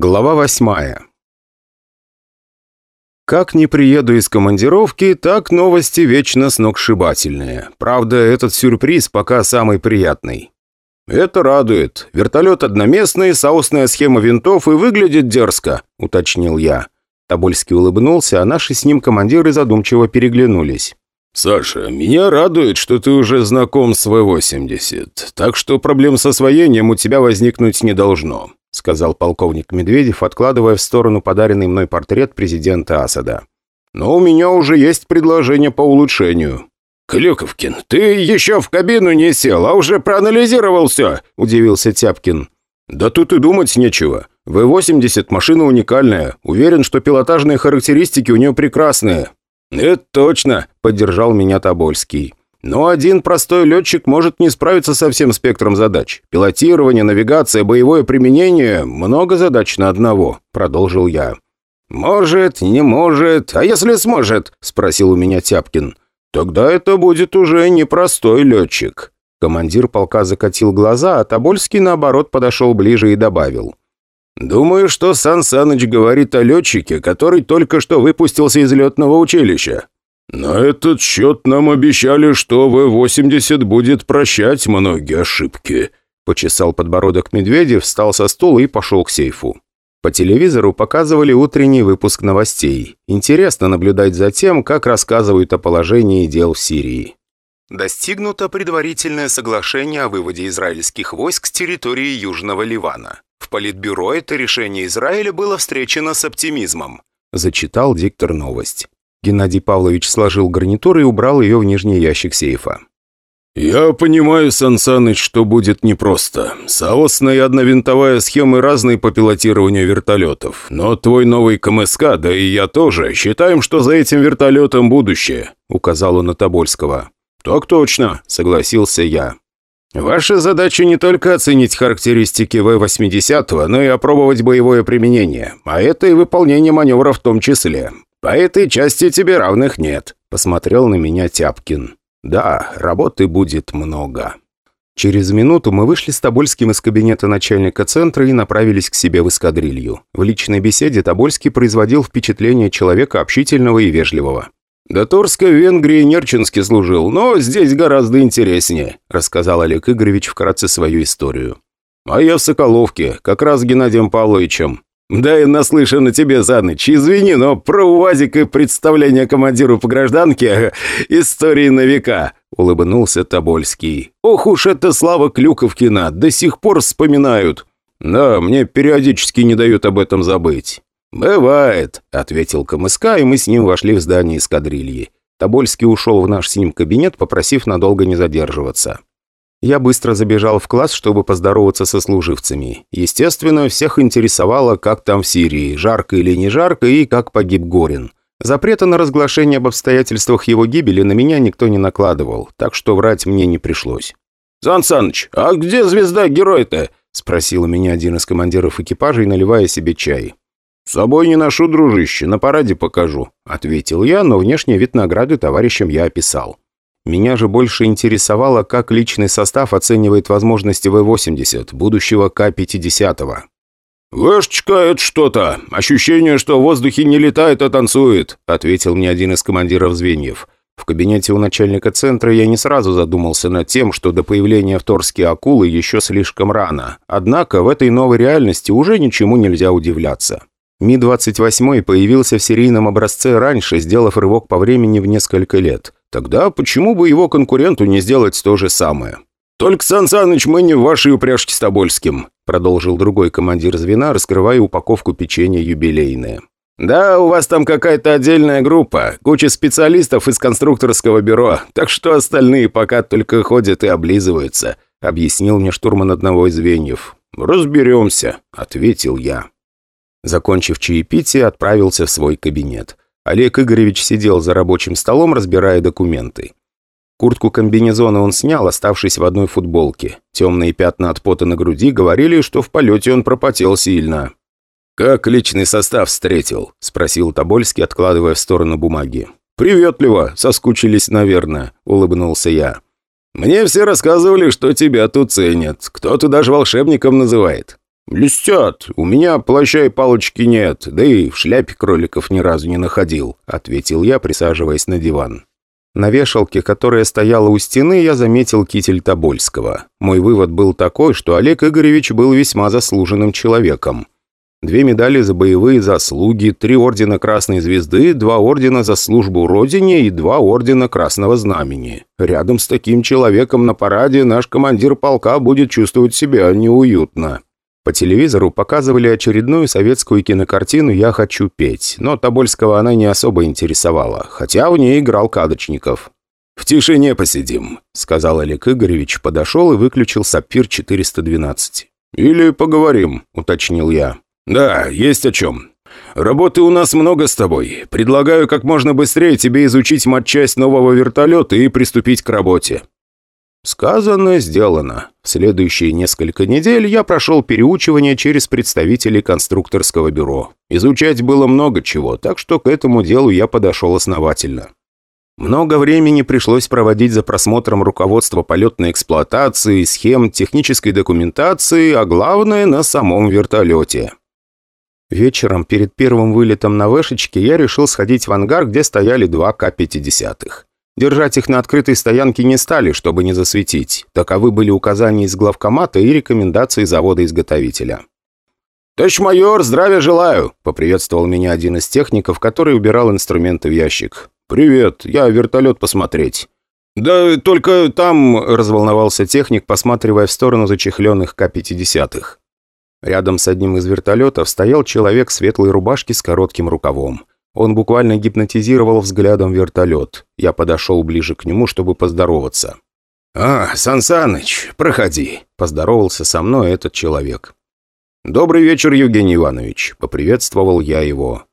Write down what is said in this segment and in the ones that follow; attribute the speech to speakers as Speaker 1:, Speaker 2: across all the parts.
Speaker 1: Глава восьмая. Как не приеду из командировки, так новости вечно сногсшибательные. Правда, этот сюрприз пока самый приятный. «Это радует. Вертолет одноместный, соусная схема винтов и выглядит дерзко», — уточнил я. Тобольский улыбнулся, а наши с ним командиры задумчиво переглянулись. «Саша, меня радует, что ты уже знаком с В-80, так что проблем с освоением у тебя возникнуть не должно сказал полковник Медведев, откладывая в сторону подаренный мной портрет президента Асада. «Но у меня уже есть предложение по улучшению». «Клюковкин, ты еще в кабину не сел, а уже проанализировал все», – удивился Тяпкин. «Да тут и думать нечего. В-80 машина уникальная. Уверен, что пилотажные характеристики у нее прекрасные». «Это точно», – поддержал меня Тобольский. Но один простой летчик может не справиться со всем спектром задач. Пилотирование, навигация, боевое применение – много задач на одного», – продолжил я. «Может, не может, а если сможет?» – спросил у меня Тяпкин. «Тогда это будет уже непростой летчик». Командир полка закатил глаза, а Тобольский, наоборот, подошел ближе и добавил. «Думаю, что Сан Саныч говорит о летчике, который только что выпустился из летного училища. «На этот счет нам обещали, что В-80 будет прощать многие ошибки», почесал подбородок Медведев, встал со стула и пошел к сейфу. По телевизору показывали утренний выпуск новостей. Интересно наблюдать за тем, как рассказывают о положении дел в Сирии. Достигнуто предварительное соглашение о выводе израильских войск с территории Южного Ливана. В Политбюро это решение Израиля было встречено с оптимизмом. Зачитал диктор новость. Геннадий Павлович сложил гарнитур и убрал ее в нижний ящик сейфа.
Speaker 2: «Я понимаю, Сан Саныч, что будет непросто. Соосная и одновинтовая схемы разные по пилотированию вертолетов. Но твой новый КМСК, да и я тоже, считаем, что за этим вертолетом будущее», — указал он на Тобольского.
Speaker 1: «Так точно», — согласился я. «Ваша задача не только оценить характеристики В-80, но и опробовать боевое применение, а это и выполнение маневра в том числе. «По этой части тебе равных нет», — посмотрел на меня Тяпкин. «Да, работы будет много». Через минуту мы вышли с Тобольским из кабинета начальника центра и направились к себе в эскадрилью. В личной беседе Тобольский производил впечатление человека общительного и вежливого. «До Торска в Венгрии Нерчинский служил, но здесь гораздо интереснее», рассказал Олег Игоревич вкратце свою историю. «А я в Соколовке, как раз с Геннадием Павловичем. «Да и наслышан на тебе за ночь. Извини, но про УАЗик и представление командиру по гражданке – истории на века», – улыбнулся Тобольский. «Ох уж это слава Клюковкина, до сих пор вспоминают». «Да, мне периодически не дают об этом забыть». «Бывает», – ответил КМСК, и мы с ним вошли в здание эскадрильи. Тобольский ушел в наш с ним кабинет, попросив надолго не задерживаться. Я быстро забежал в класс, чтобы поздороваться со служивцами. Естественно, всех интересовало, как там в Сирии, жарко или не жарко, и как погиб Горин. Запрета на разглашение об обстоятельствах его гибели на меня никто не накладывал, так что врать мне не пришлось. «Сан Саныч, а где звезда героя-то?» – спросил у меня один из командиров экипажей, наливая себе чай. «С собой не ношу, дружище, на параде покажу», – ответил я, но внешний вид награды товарищам я описал. Меня же больше интересовало, как личный состав оценивает возможности В-80, будущего К-50.
Speaker 2: «Вешечка, это что-то. Ощущение, что в воздухе не летает, а танцует», ответил мне один из командиров звеньев. В кабинете у начальника центра я не сразу задумался над тем, что до появления в акулы еще слишком рано. Однако в этой новой реальности уже ничему нельзя удивляться. Ми-28 появился в серийном образце раньше, сделав рывок по времени в несколько лет. Тогда почему бы его конкуренту не сделать то же самое? «Только, Сан Саныч, мы не в вашей упряжке с Тобольским», продолжил другой командир звена, раскрывая упаковку печенья юбилейное. «Да, у вас там какая-то отдельная группа, куча специалистов из конструкторского бюро, так что остальные пока только ходят и облизываются», объяснил мне штурман одного из звеньев. «Разберемся», — ответил я. Закончив чаепитие, отправился в свой кабинет. Олег Игоревич сидел за рабочим столом, разбирая документы. Куртку комбинезона он снял, оставшись в одной футболке. Темные пятна от пота на груди говорили, что в полете он пропотел сильно. «Как личный состав встретил?» – спросил Тобольский, откладывая в сторону бумаги. «Приветливо, соскучились, наверное», – улыбнулся я. «Мне все рассказывали, что тебя тут ценят. Кто-то даже волшебником называет».
Speaker 1: «Блестят. У меня плаща и палочки нет, да и в шляпе кроликов ни разу не находил», — ответил я, присаживаясь на диван. На вешалке, которая стояла у стены, я заметил китель Тобольского. Мой вывод был такой, что Олег Игоревич был весьма заслуженным человеком. Две медали за боевые заслуги, три ордена Красной Звезды, два ордена за службу Родине и два ордена Красного Знамени. Рядом с таким человеком на параде наш командир полка будет чувствовать себя неуютно. По телевизору показывали очередную советскую кинокартину «Я хочу петь», но Тобольского она не особо интересовала, хотя в ней играл Кадочников. «В тишине посидим», — сказал Олег Игоревич, подошел и выключил «Сапфир-412». «Или поговорим», — уточнил я. «Да, есть о чем. Работы у нас много с тобой. Предлагаю как можно быстрее тебе изучить матчасть нового вертолета и приступить к работе». Сказано, сделано. В следующие несколько недель я прошел переучивание через представителей конструкторского бюро. Изучать было много чего, так что к этому делу я подошел основательно. Много времени пришлось проводить за просмотром руководства полетной эксплуатации, схем, технической документации, а главное – на самом вертолете. Вечером, перед первым вылетом на Вэшечке, я решил сходить в ангар, где стояли два К-50. Держать их на открытой стоянке не стали, чтобы не засветить. Таковы были указания из главкомата и рекомендации завода-изготовителя. «Товарищ майор, здравия желаю!» – поприветствовал меня один из техников, который убирал инструменты в ящик. «Привет, я вертолет посмотреть». «Да только там...» – разволновался техник, посматривая в сторону зачехленных К-50. Рядом с одним из вертолетов стоял человек в светлой рубашке с коротким рукавом. Он буквально гипнотизировал взглядом вертолет. Я подошел ближе к нему, чтобы поздороваться. «А, Сан Саныч, проходи», – поздоровался со мной этот человек. «Добрый вечер, Евгений Иванович», – поприветствовал я его.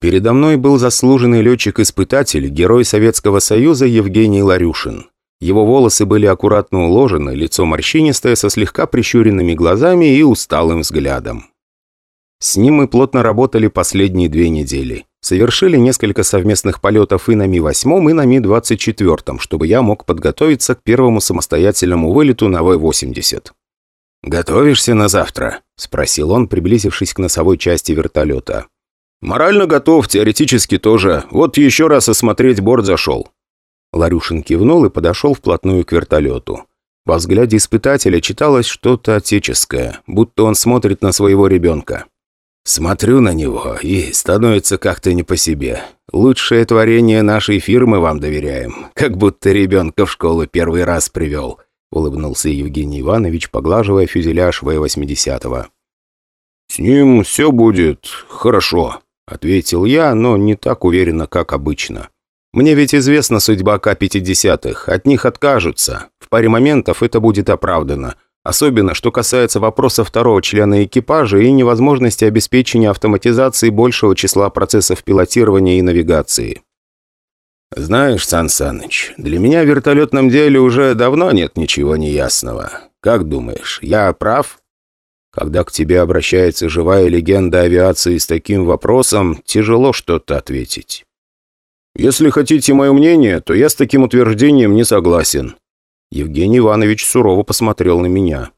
Speaker 1: Передо мной был заслуженный летчик-испытатель, герой Советского Союза Евгений Ларюшин. Его волосы были аккуратно уложены, лицо морщинистое, со слегка прищуренными глазами и усталым взглядом. С ним мы плотно работали последние две недели. Совершили несколько совместных полетов и на Ми-8, и на Ми-24, чтобы я мог подготовиться к первому самостоятельному вылету на В-80. «Готовишься на завтра?» – спросил он, приблизившись к носовой части вертолета. «Морально готов, теоретически тоже. Вот еще раз осмотреть борт зашел». Ларюшин кивнул и подошел вплотную к вертолету. Во взгляде испытателя читалось что-то отеческое, будто он смотрит на своего ребенка. «Смотрю на него, и становится как-то не по себе. Лучшее творение нашей фирмы вам доверяем, как будто ребенка в школу первый раз привел», улыбнулся Евгений Иванович, поглаживая фюзеляж В-80. «С ним все будет хорошо», — ответил я, но не так уверенно, как обычно. Мне ведь известна судьба К-50-х, от них откажутся. В паре моментов это будет оправдано. Особенно, что касается вопроса второго члена экипажа и невозможности обеспечения автоматизации большего числа процессов пилотирования и навигации. «Знаешь, Сан Саныч, для меня в вертолетном деле уже давно нет ничего неясного. Как думаешь, я прав?» Когда к тебе обращается живая легенда авиации с таким вопросом, тяжело что-то ответить. «Если хотите мое мнение, то я с таким утверждением не согласен». Евгений Иванович сурово посмотрел на меня.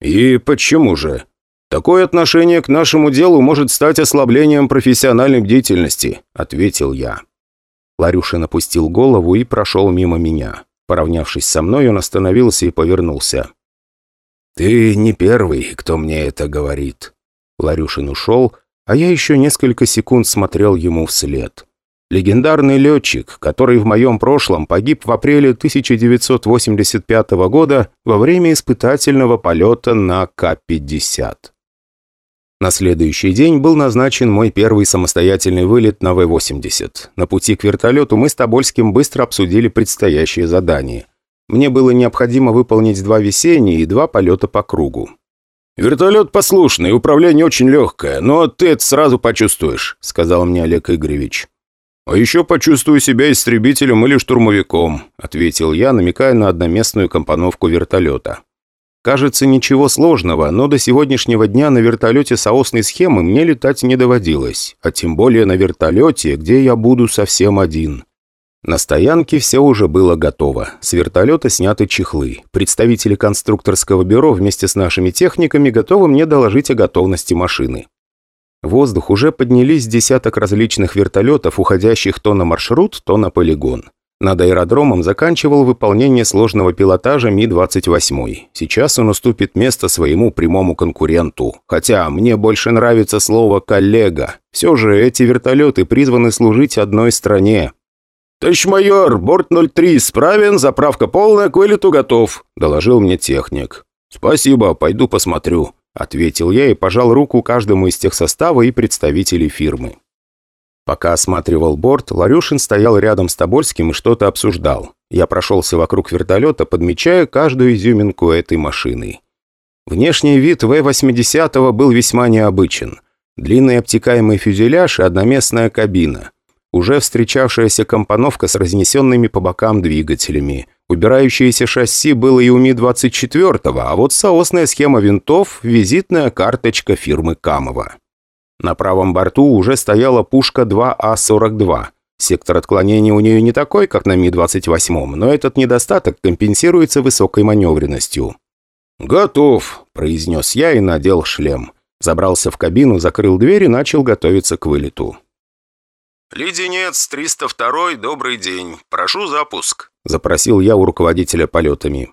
Speaker 1: «И почему же? Такое отношение к нашему делу может стать ослаблением профессиональной бдительности», — ответил я. Ларюшин опустил голову и прошел мимо меня. Поравнявшись со мной, он остановился и повернулся. «Ты не первый, кто мне это говорит». Ларюшин ушел, а я еще несколько секунд смотрел ему вслед. Легендарный летчик, который в моем прошлом погиб в апреле 1985 года во время испытательного полета на К-50. На следующий день был назначен мой первый самостоятельный вылет на В-80. На пути к вертолету мы с Тобольским быстро обсудили предстоящее задание. Мне было необходимо выполнить два весенние и два полета по кругу. «Вертолет послушный, управление очень легкое, но ты это сразу почувствуешь», — сказал мне Олег Игоревич. «А еще почувствую себя истребителем или штурмовиком», — ответил я, намекая на одноместную компоновку вертолета. Кажется, ничего сложного, но до сегодняшнего дня на вертолете соосной схемы мне летать не доводилось, а тем более на вертолете, где я буду совсем один. На стоянке все уже было готово. С вертолета сняты чехлы. Представители конструкторского бюро вместе с нашими техниками готовы мне доложить о готовности машины. В воздух уже поднялись десяток различных вертолетов, уходящих то на маршрут, то на полигон. Над аэродромом заканчивал выполнение сложного пилотажа Ми-28. Сейчас он уступит место своему прямому конкуренту. Хотя мне больше нравится слово «коллега». Все же эти вертолеты призваны служить одной стране.
Speaker 2: «Товарищ майор, борт 03 исправен, заправка полная, к вылету готов», – доложил мне техник.
Speaker 1: «Спасибо, пойду посмотрю», – ответил я и пожал руку каждому из тех состава и представителей фирмы. Пока осматривал борт, Ларюшин стоял рядом с Тобольским и что-то обсуждал. Я прошелся вокруг вертолета, подмечая каждую изюминку этой машины. Внешний вид В-80 был весьма необычен. Длинный обтекаемый фюзеляж и одноместная кабина. Уже встречавшаяся компоновка с разнесенными по бокам двигателями. Убирающееся шасси было и у Ми-24, а вот соосная схема винтов – визитная карточка фирмы Камова. На правом борту уже стояла пушка 2А-42. Сектор отклонения у нее не такой, как на Ми-28, но этот недостаток компенсируется высокой маневренностью.
Speaker 2: «Готов», –
Speaker 1: произнес я и надел шлем. Забрался в кабину, закрыл дверь и начал готовиться к вылету.
Speaker 2: «Леденец, 302 добрый день. Прошу запуск», –
Speaker 1: запросил я у руководителя полетами.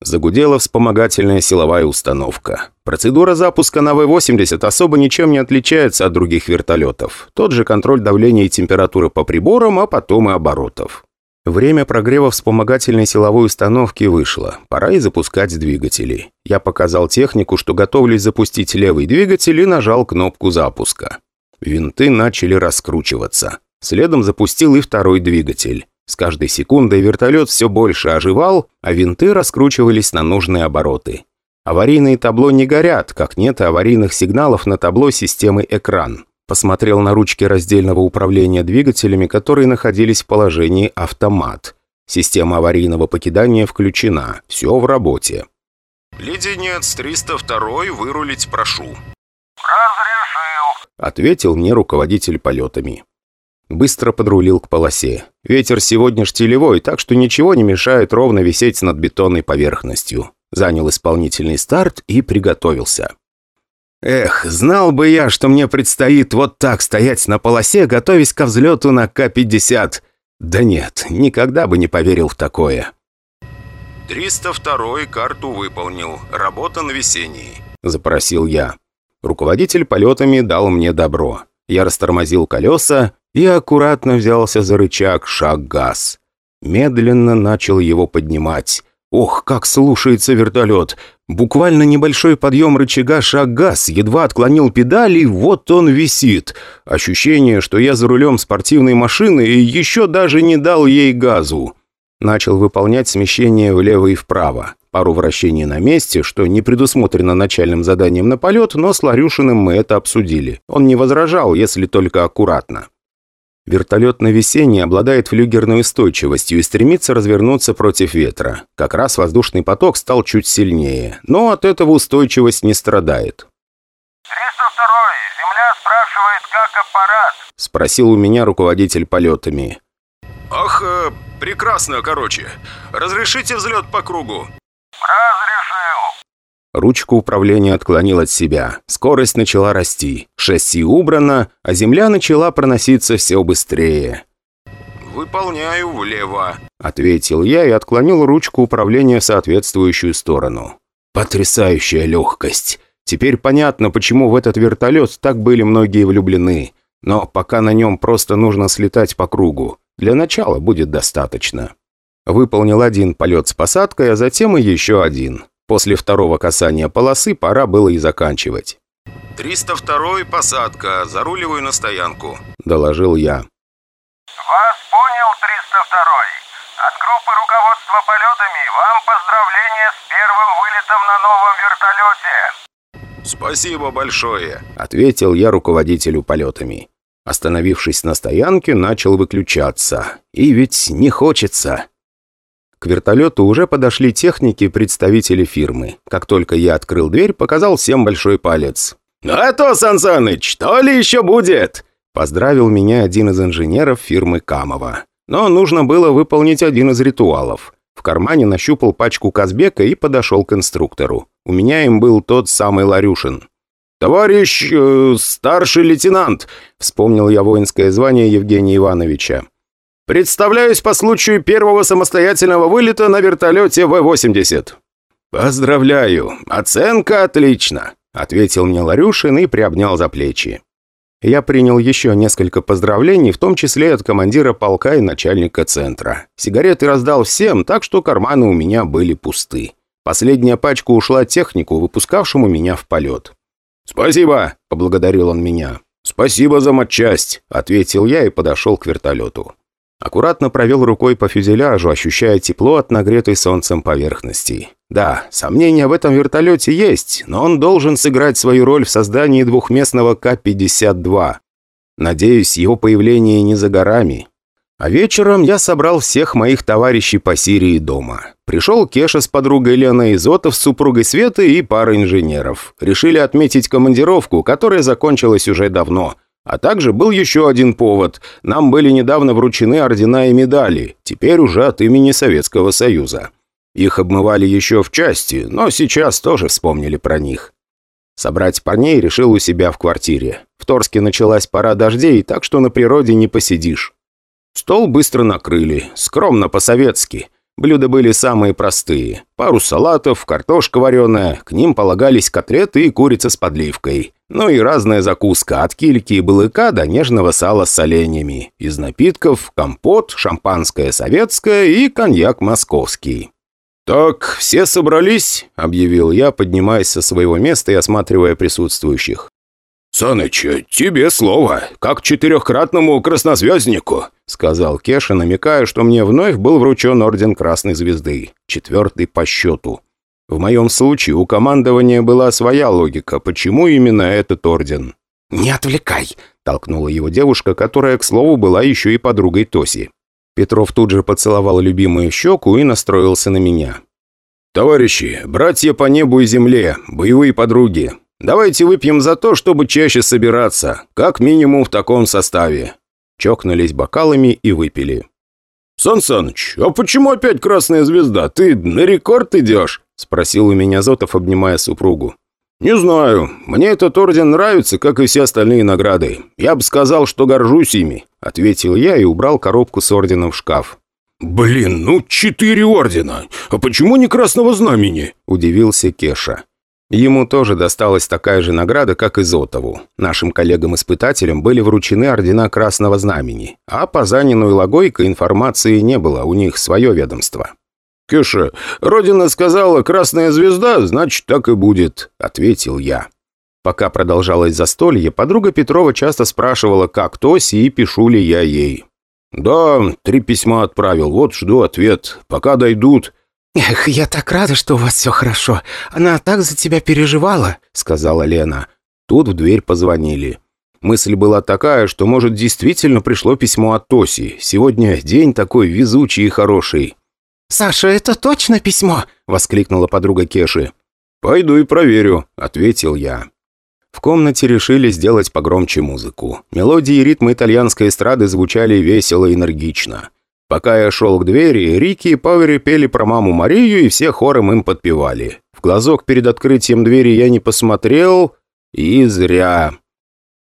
Speaker 1: Загудела вспомогательная силовая установка. Процедура запуска на В-80 особо ничем не отличается от других вертолетов. Тот же контроль давления и температуры по приборам, а потом и оборотов. Время прогрева вспомогательной силовой установки вышло. Пора и запускать двигатели. Я показал технику, что готовлюсь запустить левый двигатель и нажал кнопку запуска. Винты начали раскручиваться. Следом запустил и второй двигатель. С каждой секундой вертолет все больше оживал, а винты раскручивались на нужные обороты. Аварийные табло не горят, как нет аварийных сигналов на табло системы «Экран». Посмотрел на ручки раздельного управления двигателями, которые находились в положении «Автомат». Система аварийного покидания включена. Все в работе.
Speaker 2: «Леденец 302 вырулить прошу».
Speaker 3: «Разрешил», —
Speaker 1: ответил мне руководитель полетами. Быстро подрулил к полосе. Ветер сегодня штилевой, так что ничего не мешает ровно висеть над бетонной поверхностью. Занял исполнительный старт и приготовился. Эх, знал бы я, что мне предстоит вот так стоять на полосе, готовясь ко взлету на К-50. Да нет, никогда бы не поверил в такое.
Speaker 2: 302 карту выполнил. Работа на весенней.
Speaker 1: Запросил я. Руководитель полетами дал мне добро. Я растормозил колеса и аккуратно взялся за рычаг шаг-газ. Медленно начал его поднимать. Ох, как слушается вертолет! Буквально небольшой подъем рычага шаг-газ, едва отклонил педали, вот он висит. Ощущение, что я за рулем спортивной машины и еще даже не дал ей газу. Начал выполнять смещение влево и вправо. Пару вращений на месте, что не предусмотрено начальным заданием на полет, но с Ларюшиным мы это обсудили. Он не возражал, если только аккуратно. Вертолет на весенне обладает флюгерной устойчивостью и стремится развернуться против ветра. Как раз воздушный поток стал чуть сильнее, но от этого устойчивость не страдает.
Speaker 3: 302-й, Земля спрашивает, как аппарат?
Speaker 1: Спросил у меня руководитель полетами.
Speaker 2: Ах, э, прекрасно, короче. Разрешите взлет по кругу?
Speaker 1: Ручку управления отклонил от себя. Скорость начала расти. Шасси убрано, а земля начала проноситься все быстрее.
Speaker 2: «Выполняю влево», —
Speaker 1: ответил я и отклонил ручку управления в соответствующую сторону. Потрясающая легкость. Теперь понятно, почему в этот вертолет так были многие влюблены. Но пока на нем просто нужно слетать по кругу. Для начала будет достаточно. Выполнил один полет с посадкой, а затем и еще один. После второго касания полосы пора было и заканчивать.
Speaker 2: 302 посадка. Заруливаю на стоянку», –
Speaker 1: доложил я.
Speaker 3: «Вас понял, 302-й. От группы руководства полетами вам поздравления с первым вылетом на новом вертолете».
Speaker 2: «Спасибо большое», –
Speaker 1: ответил я руководителю полетами. Остановившись на стоянке, начал выключаться. И ведь не хочется. К вертолету уже подошли техники представители фирмы. Как только я открыл дверь, показал всем большой палец.
Speaker 2: «Ну а то, Сан Саныч, что ли еще будет?»
Speaker 1: Поздравил меня один из инженеров фирмы Камова. Но нужно было выполнить один из ритуалов. В кармане нащупал пачку Казбека и подошел к инструктору. У меня им был тот самый Ларюшин. «Товарищ э, старший лейтенант», — вспомнил я воинское звание Евгения Ивановича. «Представляюсь по случаю первого самостоятельного вылета на вертолете В-80». «Поздравляю! Оценка отлично!» — ответил мне Ларюшин и приобнял за плечи. Я принял еще несколько поздравлений, в том числе от командира полка и начальника центра. Сигареты раздал всем, так что карманы у меня были пусты. Последняя пачка ушла технику, выпускавшему меня в полет. «Спасибо!» – поблагодарил он меня. «Спасибо за матчасть!» – ответил я и подошел к вертолету. Аккуратно провел рукой по фюзеляжу, ощущая тепло от нагретой солнцем поверхности. Да, сомнения в этом вертолете есть, но он должен сыграть свою роль в создании двухместного К-52. Надеюсь, его появление не за горами. А вечером я собрал всех моих товарищей по Сирии дома. Пришел Кеша с подругой Леной Изотов с супругой Светы и пара инженеров. Решили отметить командировку, которая закончилась уже давно. А также был еще один повод. Нам были недавно вручены ордена и медали, теперь уже от имени Советского Союза. Их обмывали еще в части, но сейчас тоже вспомнили про них. Собрать парней решил у себя в квартире. В Торске началась пора дождей, так что на природе не посидишь. Стол быстро накрыли, скромно по-советски. Блюда были самые простые. Пару салатов, картошка вареная, к ним полагались котлеты и курица с подливкой. Ну и разная закуска, от кильки и балыка до нежного сала с соленьями. Из напитков компот, шампанское советское и коньяк московский. «Так, все собрались?» – объявил я, поднимаясь со своего места и осматривая присутствующих. «Саныч, тебе слово, как четырехкратному краснозвезднику», сказал Кеша, намекая, что мне вновь был вручен Орден Красной Звезды, четвертый по счету. В моем случае у командования была своя логика, почему именно этот орден. «Не отвлекай!» – толкнула его девушка, которая, к слову, была еще и подругой Тоси. Петров тут же поцеловал любимую щеку и настроился на меня. «Товарищи, братья по небу и земле, боевые подруги, Давайте выпьем за то, чтобы чаще собираться, как минимум в таком составе». Чокнулись бокалами и выпили. «Сан Саныч, а почему опять красная звезда? Ты на рекорд идешь?» – спросил у меня Зотов, обнимая супругу. «Не знаю. Мне этот орден нравится, как и все остальные награды. Я бы сказал, что горжусь ими», – ответил я и убрал коробку с орденом в шкаф. «Блин, ну четыре ордена! А почему не красного знамени?» – удивился Кеша. Ему тоже досталась такая же награда, как и Зотову. Нашим коллегам-испытателям были вручены ордена Красного Знамени, а по Занину и Логойко информации не было, у них свое ведомство. «Кеша, Родина сказала, красная звезда, значит, так и будет», — ответил я. Пока продолжалось застолье, подруга Петрова часто спрашивала, как Тоси и пишу ли я ей. «Да, три письма отправил, вот жду ответ. Пока дойдут,
Speaker 4: «Эх, я так рада, что у вас все хорошо. Она так за тебя переживала», — сказала Лена.
Speaker 1: Тут в дверь позвонили. Мысль была такая, что, может, действительно пришло письмо от Тоси. Сегодня день такой везучий и хороший.
Speaker 4: «Саша, это точно письмо?» — воскликнула подруга Кеши.
Speaker 1: «Пойду и проверю», — ответил я. В комнате решили сделать погромче музыку. Мелодии и ритмы итальянской эстрады звучали весело и энергично. Пока я шел к двери, Рики и Пауэри пели про маму Марию, и все хором им подпевали. В глазок перед открытием двери я не посмотрел, и зря.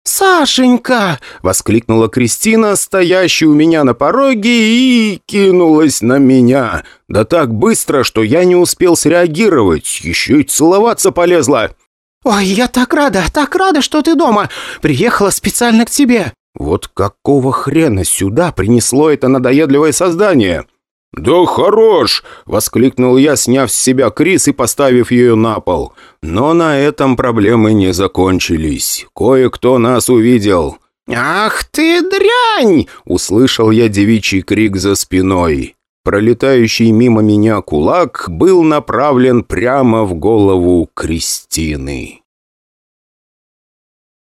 Speaker 4: «Сашенька!» — воскликнула Кристина, стоящая у меня на пороге, и кинулась на меня. Да так быстро, что я не успел среагировать, еще и целоваться полезла. «Ой, я так рада, так рада, что ты дома! Приехала специально к тебе!»
Speaker 1: Вот какого хрена сюда принесло это надоедливое создание? «Да хорош!» — воскликнул я, сняв с себя Крис и поставив ее на пол. Но на этом проблемы не закончились. Кое-кто нас увидел.
Speaker 4: «Ах ты дрянь!»
Speaker 1: — услышал я девичий крик за спиной. Пролетающий мимо меня кулак был направлен прямо в голову Кристины.